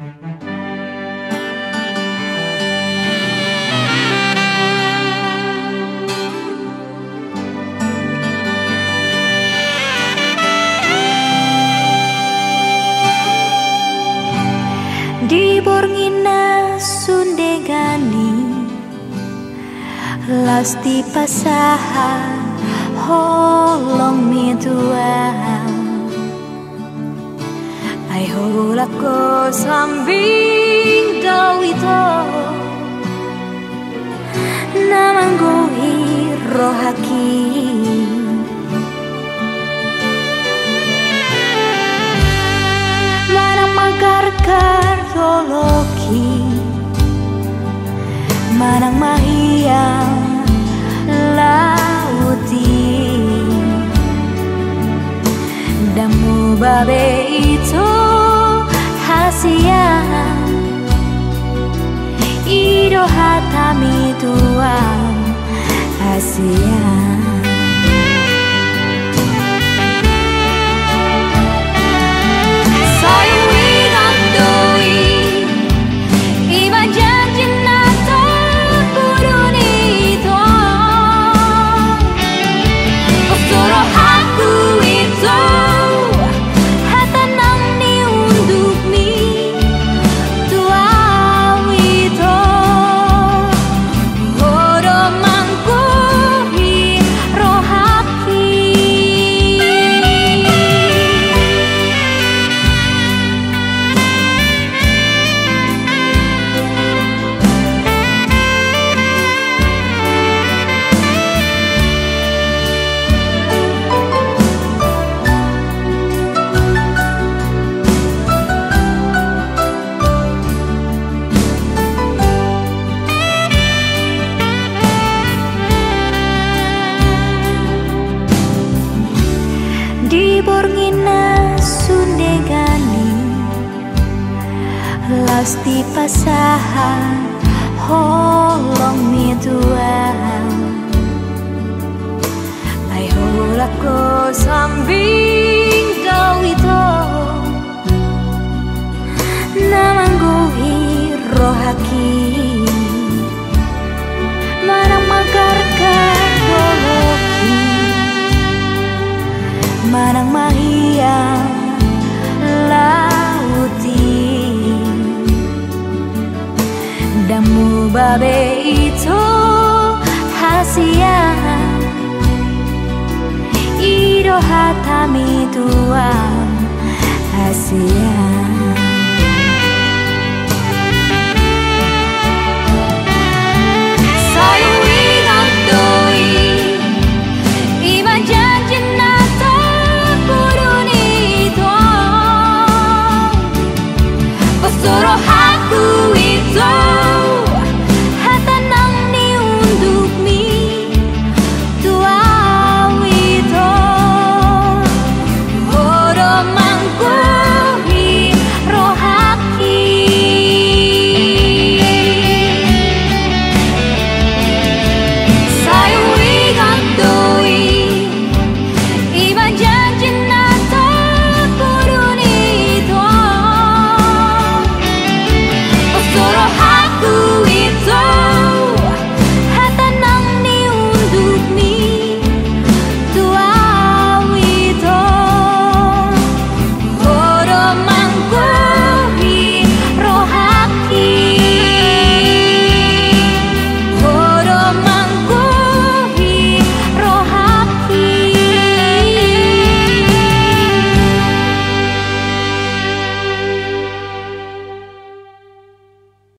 Di borngina sundegani Lasti pasaha holong mi tuang Ai holako sambing dawito Namanggohi rohaki. Manang magarkar Loki Manang mahiyang lauti. Damu babe itu hasia Ido tuang hasia Lasti pasaha holong mi tuang Ai holako sambing kau itu. Namanggohi rohaki Manang magarkan doloki Manang mahiyang Damu babe itu hasia Ido hatami tuang hasia